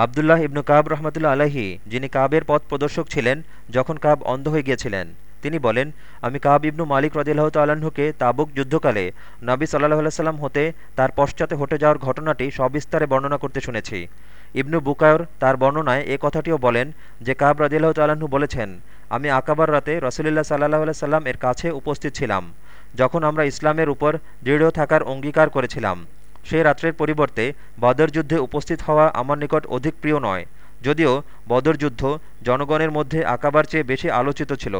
আবদুল্লাহ ইবনু কাব রহমতুল্লা আলাহি যিনি কাবের পথ প্রদর্শক ছিলেন, যখন কাব অন্ধ হয়ে গিয়েছিলেন, তিনি বলেন, আমি কাব ইবনু মালিক রদিল্লাহ তাল্লাহ্নকে তাবুক যুদ্ধকালে নবী সাল্লাহ সাল্লাম হতে তার পশ্চাতে হটে যাওয়ার ঘটনাটি সবিস্তারে বর্ণনা করতে শুনেছি। ইবনু বুকায়র তার বর্ণনায় এ কথাটিও বলেন যে, কাব রদিল্লাহ তাল্লাহ্ন বলেছেন, আমি আকাবার রাতে রসুলিল্লাহ সাল্লাহ সাল্লাম এর কাছে উপস্থিত ছিলাম, যখন আমরা ইসলামের উপর দৃঢ় থাকার অঙ্গীকার করেছিলাম। সেই রাত্রের পরিবর্তে বদর যুদ্ধে উপস্থিত হওয়া আমার নিকট অধিক প্রিয় নয়, যদিও বদর যুদ্ধ জনগণের মধ্যে আকাবার চেয়ে বেশি আলোচিত ছিল।